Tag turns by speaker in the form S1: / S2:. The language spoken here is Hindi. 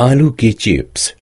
S1: आलू की चिप्स।